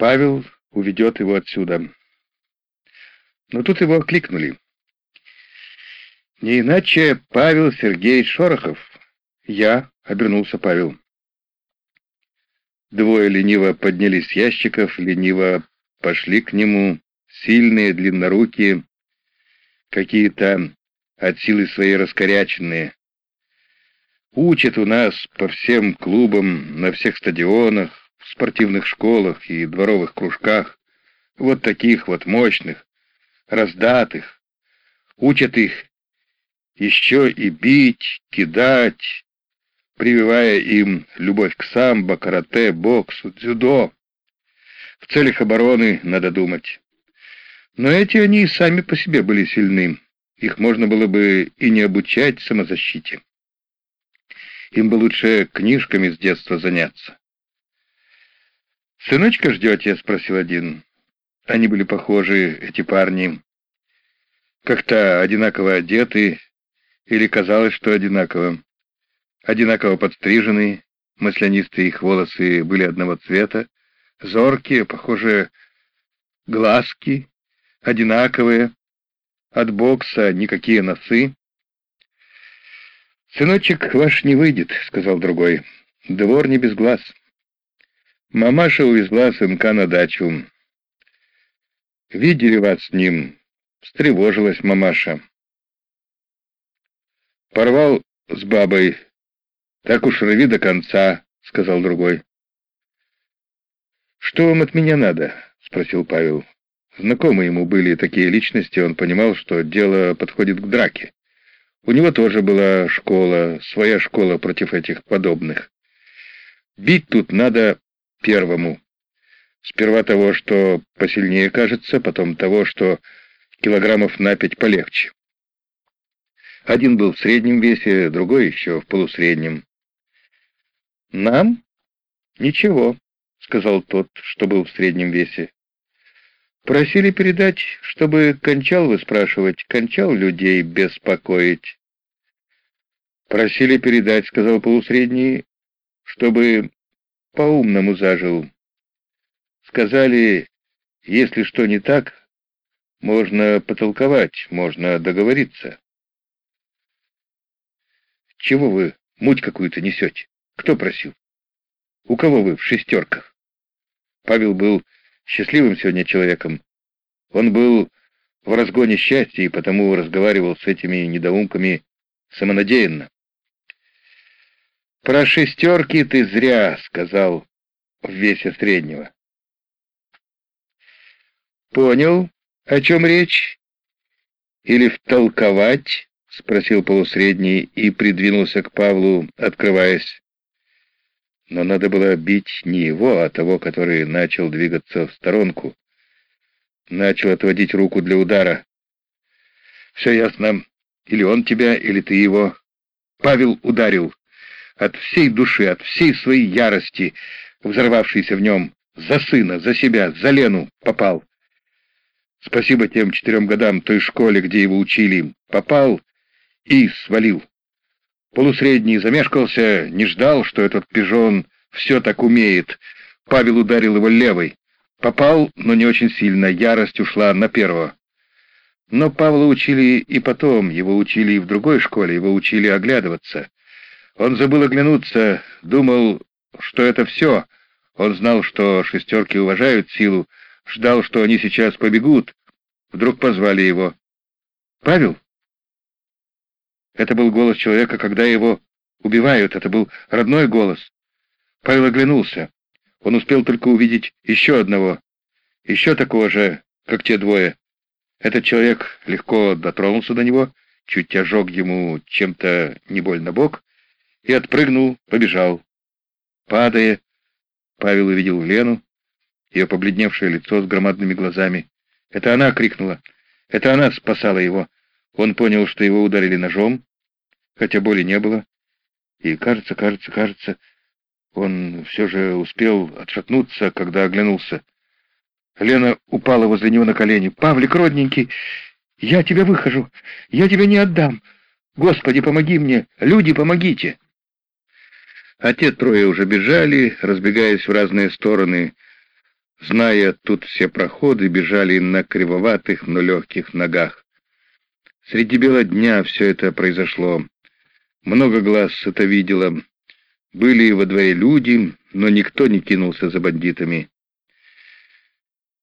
Павел уведет его отсюда. Но тут его окликнули. Не иначе Павел Сергеевич Шорохов. Я, — обернулся Павел. Двое лениво поднялись с ящиков, лениво пошли к нему, сильные, длиннорукие, какие-то от силы своей раскоряченные. Учат у нас по всем клубам, на всех стадионах, в спортивных школах и дворовых кружках, вот таких вот мощных, раздатых. Учат их еще и бить, кидать, прививая им любовь к самбо, карате, боксу, дзюдо. В целях обороны надо думать. Но эти они и сами по себе были сильны. Их можно было бы и не обучать самозащите. Им бы лучше книжками с детства заняться. «Сыночка ждете?» — спросил один. Они были похожи, эти парни. Как-то одинаково одеты, или казалось, что одинаково. Одинаково подстриженные, маслянистые их волосы были одного цвета, зоркие, похожие глазки, одинаковые, от бокса никакие носы. «Сыночек ваш не выйдет», — сказал другой. «Двор не без глаз». Мамаша увезла сынка на дачу. «Видели вас с ним?» — встревожилась мамаша. «Порвал с бабой. Так уж рви до конца», — сказал другой. «Что вам от меня надо?» — спросил Павел. Знакомы ему были такие личности, он понимал, что дело подходит к драке. У него тоже была школа, своя школа против этих подобных. Бить тут надо первому. Сперва того, что посильнее кажется, потом того, что килограммов на пять полегче. Один был в среднем весе, другой еще в полусреднем. «Нам? Ничего», — сказал тот, что был в среднем весе. «Просили передать, чтобы кончал вы спрашивать, кончал людей беспокоить». «Просили передать», — сказал полусредний, — «чтобы по-умному зажил. Сказали, если что не так, можно потолковать, можно договориться». Чего вы муть какую-то несете? Кто просил? У кого вы в шестерках? Павел был счастливым сегодня человеком. Он был в разгоне счастья и потому разговаривал с этими недоумками самонадеянно. «Про шестерки ты зря», — сказал в весе среднего. «Понял, о чем речь? Или втолковать?» — спросил полусредний и придвинулся к Павлу, открываясь. Но надо было бить не его, а того, который начал двигаться в сторонку. Начал отводить руку для удара. «Все ясно. Или он тебя, или ты его». Павел ударил. От всей души, от всей своей ярости, взорвавшейся в нем, за сына, за себя, за Лену попал. Спасибо тем четырем годам той школе, где его учили. Попал и свалил. Полусредний замешкался, не ждал, что этот пижон все так умеет. Павел ударил его левой. Попал, но не очень сильно, ярость ушла на первого. Но Павла учили и потом, его учили и в другой школе, его учили оглядываться. Он забыл оглянуться, думал, что это все. Он знал, что шестерки уважают силу, ждал, что они сейчас побегут. Вдруг позвали его. «Павел?» Это был голос человека, когда его убивают, это был родной голос. Павел оглянулся. Он успел только увидеть еще одного, еще такого же, как те двое. Этот человек легко дотронулся до него, чуть ожег ему чем-то не больно бок, и отпрыгнул, побежал. Падая, Павел увидел Лену, ее побледневшее лицо с громадными глазами. Это она крикнула. Это она спасала его. Он понял, что его ударили ножом, хотя боли не было. И кажется, кажется, кажется, он все же успел отшатнуться, когда оглянулся. Лена упала возле него на колени. «Павлик, родненький, я тебя выхожу, я тебя не отдам. Господи, помоги мне, люди, помогите!» А те трое уже бежали, разбегаясь в разные стороны. Зная тут все проходы, бежали на кривоватых, но легких ногах. Среди бела дня все это произошло. Много глаз это видело. Были во дворе люди, но никто не кинулся за бандитами.